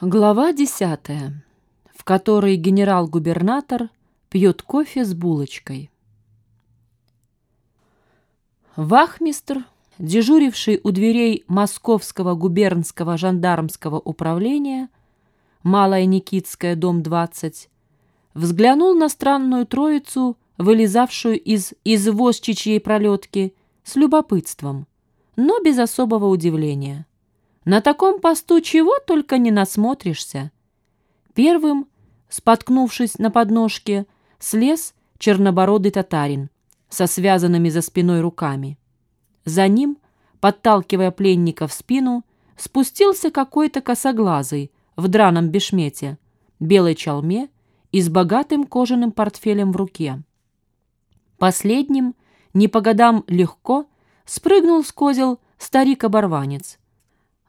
Глава десятая, в которой генерал-губернатор пьет кофе с булочкой. Вахмистр, дежуривший у дверей Московского губернского жандармского управления, Малая Никитская, дом 20, взглянул на странную троицу, вылезавшую из извозчичьей пролетки, с любопытством, но без особого удивления. На таком посту чего только не насмотришься. Первым, споткнувшись на подножке, слез чернобородый татарин со связанными за спиной руками. За ним, подталкивая пленника в спину, спустился какой-то косоглазый в драном бешмете, белой чалме и с богатым кожаным портфелем в руке. Последним, не по годам легко, спрыгнул с козел старик-оборванец —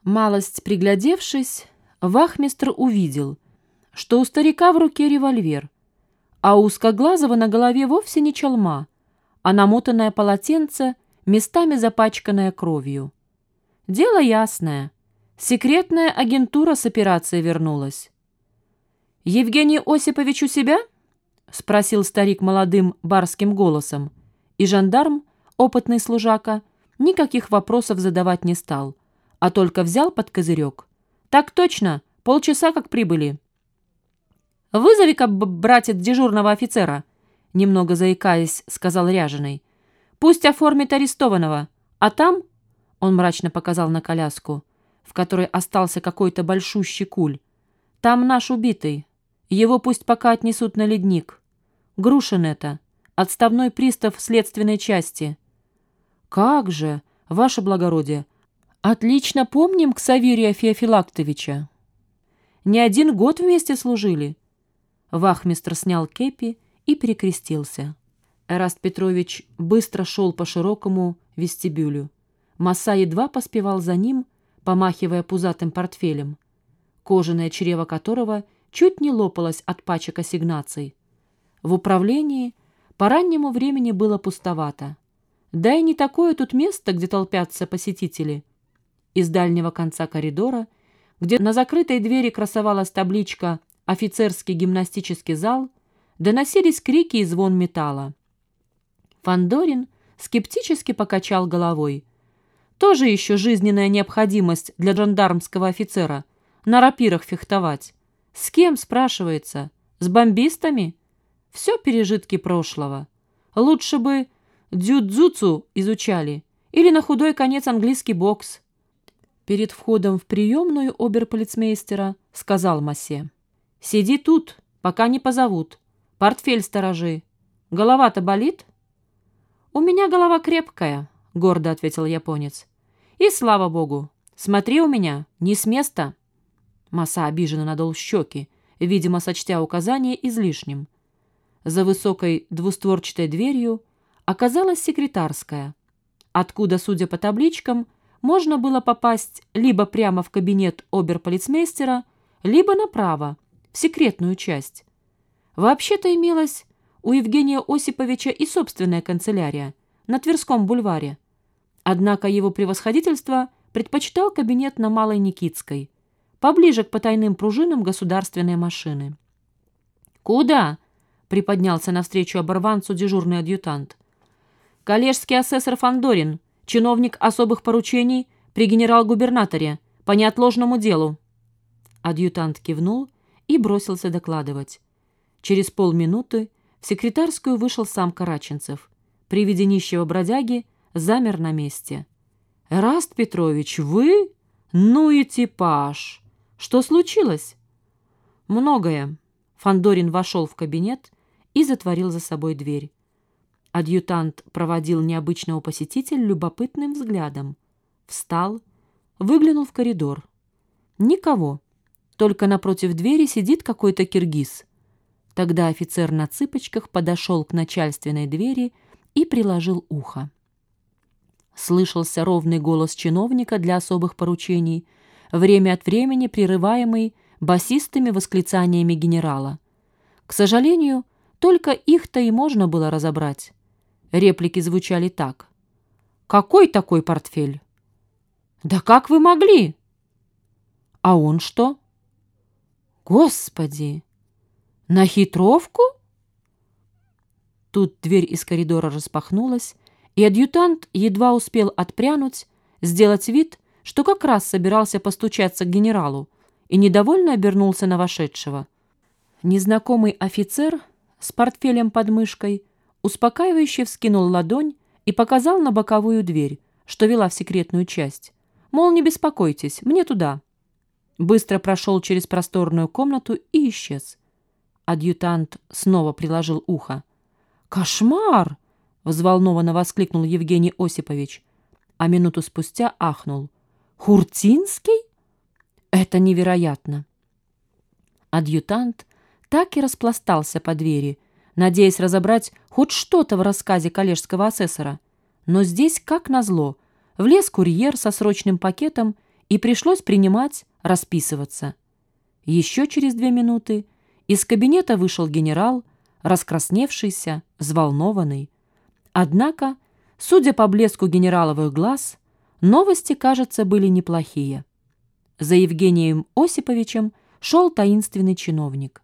Малость приглядевшись, вахмистр увидел, что у старика в руке револьвер, а у узкоглазого на голове вовсе не чалма, а намотанное полотенце, местами запачканное кровью. Дело ясное. Секретная агентура с операцией вернулась. «Евгений Осипович у себя?» — спросил старик молодым барским голосом, и жандарм, опытный служака, никаких вопросов задавать не стал — а только взял под козырек. «Так точно, полчаса как прибыли». «Вызови-ка, братец, дежурного офицера», — немного заикаясь, сказал Ряженый. «Пусть оформит арестованного, а там...» — он мрачно показал на коляску, в которой остался какой-то большущий куль. «Там наш убитый. Его пусть пока отнесут на ледник. Грушин это, отставной пристав следственной части». «Как же, ваше благородие!» Отлично помним Ксаверия Феофилактовича. Не один год вместе служили. Вахмистр снял кепи и перекрестился. Эраст Петрович быстро шел по широкому вестибюлю. Маса едва поспевал за ним, помахивая пузатым портфелем, кожаное чрево которого чуть не лопалось от пачек ассигнаций. В управлении по раннему времени было пустовато. Да и не такое тут место, где толпятся посетители — из дальнего конца коридора, где на закрытой двери красовалась табличка «Офицерский гимнастический зал», доносились крики и звон металла. Фандорин скептически покачал головой. Тоже еще жизненная необходимость для жандармского офицера на рапирах фехтовать. С кем, спрашивается? С бомбистами? Все пережитки прошлого. Лучше бы дзюдзуцу изучали или на худой конец английский бокс. Перед входом в приемную оберполицмейстера сказал Массе. «Сиди тут, пока не позовут. Портфель сторожи. Голова-то болит?» «У меня голова крепкая», — гордо ответил японец. «И слава богу. Смотри у меня, не с места». Маса обиженно надул щеки, видимо, сочтя указание излишним. За высокой двустворчатой дверью оказалась секретарская, откуда, судя по табличкам, можно было попасть либо прямо в кабинет оберполицмейстера, либо направо, в секретную часть. Вообще-то имелась у Евгения Осиповича и собственная канцелярия на Тверском бульваре. Однако его превосходительство предпочитал кабинет на Малой Никитской, поближе к потайным пружинам государственной машины. «Куда?» — приподнялся навстречу оборванцу дежурный адъютант. «Коллежский асессор Фандорин чиновник особых поручений при генерал-губернаторе по неотложному делу». Адъютант кивнул и бросился докладывать. Через полминуты в секретарскую вышел сам Караченцев. При виде нищего бродяги замер на месте. «Раст Петрович, вы? Ну и типаж! Что случилось?» «Многое». Фандорин вошел в кабинет и затворил за собой дверь. Адъютант проводил необычного посетителя любопытным взглядом. Встал, выглянул в коридор. Никого. Только напротив двери сидит какой-то киргиз. Тогда офицер на цыпочках подошел к начальственной двери и приложил ухо. Слышался ровный голос чиновника для особых поручений, время от времени прерываемый басистыми восклицаниями генерала. К сожалению, только их-то и можно было разобрать. Реплики звучали так. «Какой такой портфель?» «Да как вы могли?» «А он что?» Господи! На хитровку? Тут дверь из коридора распахнулась, и адъютант едва успел отпрянуть, сделать вид, что как раз собирался постучаться к генералу, и недовольно обернулся на вошедшего. Незнакомый офицер с портфелем под мышкой успокаивающе вскинул ладонь и показал на боковую дверь, что вела в секретную часть. Мол, не беспокойтесь, мне туда. Быстро прошел через просторную комнату и исчез. Адъютант снова приложил ухо. «Кошмар!» — взволнованно воскликнул Евгений Осипович, а минуту спустя ахнул. «Хуртинский? Это невероятно!» Адъютант так и распластался по двери, надеясь разобрать хоть что-то в рассказе коллежского асессора. Но здесь, как назло, влез курьер со срочным пакетом и пришлось принимать, расписываться. Еще через две минуты из кабинета вышел генерал, раскрасневшийся, взволнованный. Однако, судя по блеску генераловых глаз, новости, кажется, были неплохие. За Евгением Осиповичем шел таинственный чиновник.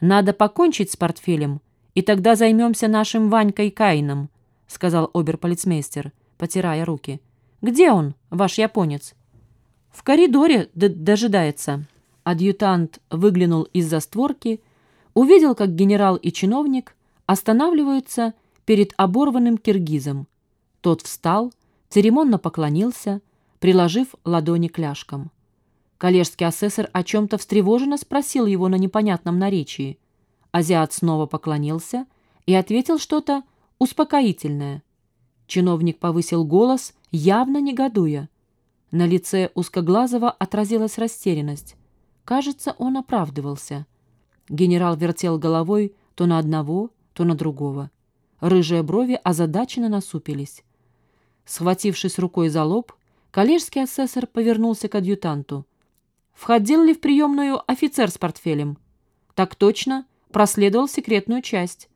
«Надо покончить с портфелем, и тогда займемся нашим Ванькой Кайном», сказал оберполицмейстер, потирая руки. «Где он, ваш японец?» «В коридоре дожидается». Адъютант выглянул из-за створки, увидел, как генерал и чиновник останавливаются перед оборванным киргизом. Тот встал, церемонно поклонился, приложив ладони к ляжкам. Коллежский асессор о чем-то встревоженно спросил его на непонятном наречии. Азиат снова поклонился и ответил что-то успокоительное. Чиновник повысил голос, явно негодуя. На лице узкоглазого отразилась растерянность. Кажется, он оправдывался. Генерал вертел головой то на одного, то на другого. Рыжие брови озадаченно насупились. Схватившись рукой за лоб, коллежский асессор повернулся к адъютанту. «Входил ли в приемную офицер с портфелем?» «Так точно. Проследовал секретную часть».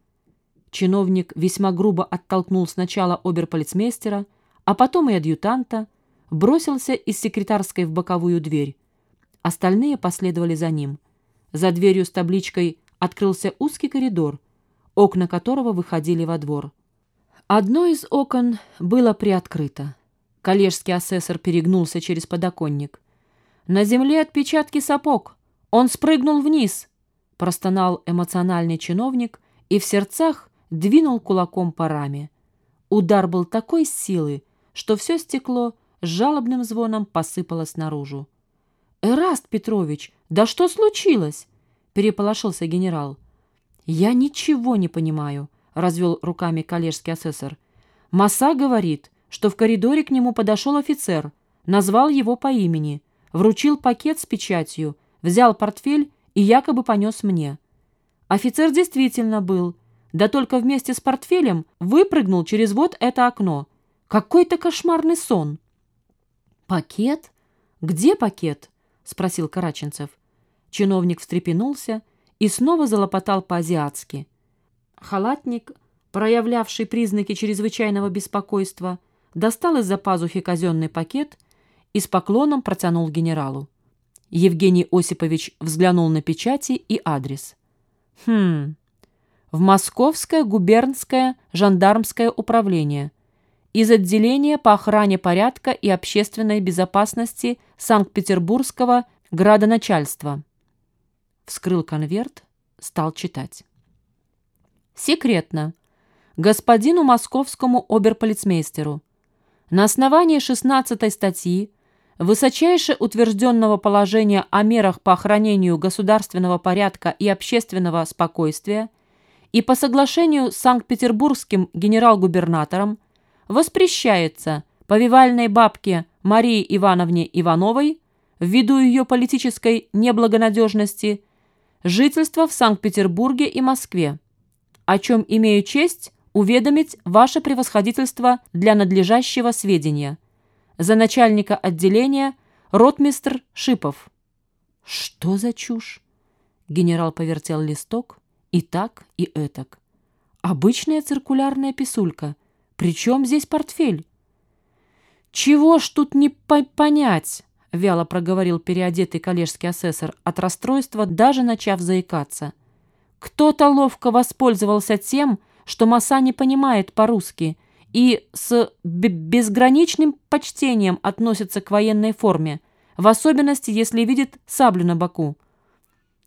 Чиновник весьма грубо оттолкнул сначала оберполицмейстера, а потом и адъютанта, бросился из секретарской в боковую дверь. Остальные последовали за ним. За дверью с табличкой открылся узкий коридор, окна которого выходили во двор. Одно из окон было приоткрыто. Коллежский асессор перегнулся через подоконник. «На земле отпечатки сапог! Он спрыгнул вниз!» Простонал эмоциональный чиновник и в сердцах двинул кулаком по раме. Удар был такой силы, что все стекло с жалобным звоном посыпалось наружу. «Эраст Петрович, да что случилось?» — переполошился генерал. «Я ничего не понимаю», — развел руками коллежский асессор. «Маса говорит, что в коридоре к нему подошел офицер, назвал его по имени, вручил пакет с печатью, взял портфель и якобы понес мне. Офицер действительно был, да только вместе с портфелем выпрыгнул через вот это окно. Какой-то кошмарный сон. «Пакет? Где пакет?» — спросил Караченцев. Чиновник встрепенулся и снова залопотал по-азиатски. Халатник, проявлявший признаки чрезвычайного беспокойства, достал из-за пазухи казенный пакет и с поклоном протянул генералу. Евгений Осипович взглянул на печати и адрес. «Хм, в Московское губернское жандармское управление, из отделения по охране порядка и общественной безопасности Санкт-Петербургского градоначальства. Вскрыл конверт, стал читать. Секретно. Господину московскому оберполицмейстеру. На основании 16 статьи высочайше утвержденного положения о мерах по охранению государственного порядка и общественного спокойствия и по соглашению с Санкт-Петербургским генерал-губернатором воспрещается повивальной бабке Марии Ивановне Ивановой ввиду ее политической неблагонадежности жительство в Санкт-Петербурге и Москве, о чем имею честь уведомить ваше превосходительство для надлежащего сведения. За начальника отделения ротмистр Шипов. Что за чушь? Генерал повертел листок и так, и этак. Обычная циркулярная писулька. Причем здесь портфель? Чего ж тут не по понять? — вяло проговорил переодетый коллежский асессор, от расстройства даже начав заикаться. «Кто-то ловко воспользовался тем, что Маса не понимает по-русски и с безграничным почтением относится к военной форме, в особенности, если видит саблю на боку.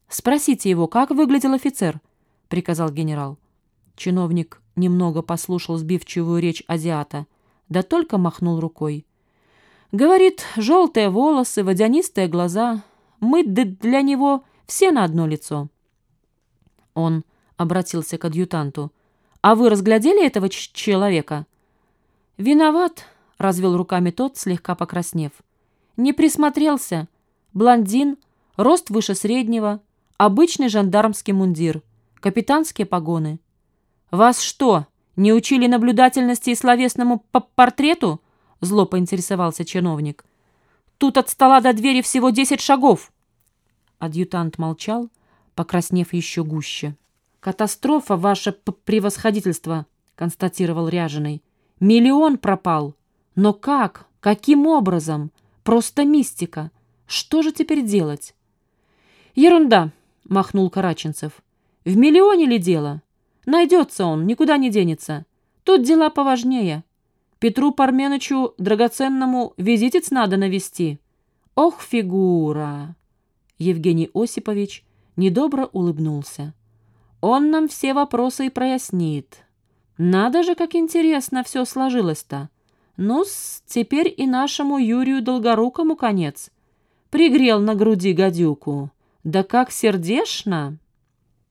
«Спросите его, как выглядел офицер?» — приказал генерал. Чиновник немного послушал сбивчивую речь азиата, да только махнул рукой. Говорит, желтые волосы, водянистые глаза. Мы для него все на одно лицо. Он обратился к адъютанту. «А вы разглядели этого человека?» «Виноват», — развел руками тот, слегка покраснев. «Не присмотрелся. Блондин, рост выше среднего, обычный жандармский мундир, капитанские погоны». «Вас что, не учили наблюдательности и словесному портрету?» Зло поинтересовался чиновник. «Тут от стола до двери всего десять шагов!» Адъютант молчал, покраснев еще гуще. «Катастрофа, ваше превосходительство!» — констатировал Ряженый. «Миллион пропал! Но как? Каким образом? Просто мистика! Что же теперь делать?» «Ерунда!» — махнул Караченцев. «В миллионе ли дело? Найдется он, никуда не денется. Тут дела поважнее. Петру Парменычу драгоценному визитец надо навести. Ох, фигура!» Евгений Осипович недобро улыбнулся. «Он нам все вопросы и прояснит. Надо же, как интересно все сложилось-то. ну теперь и нашему Юрию Долгорукому конец. Пригрел на груди гадюку. Да как сердешно!»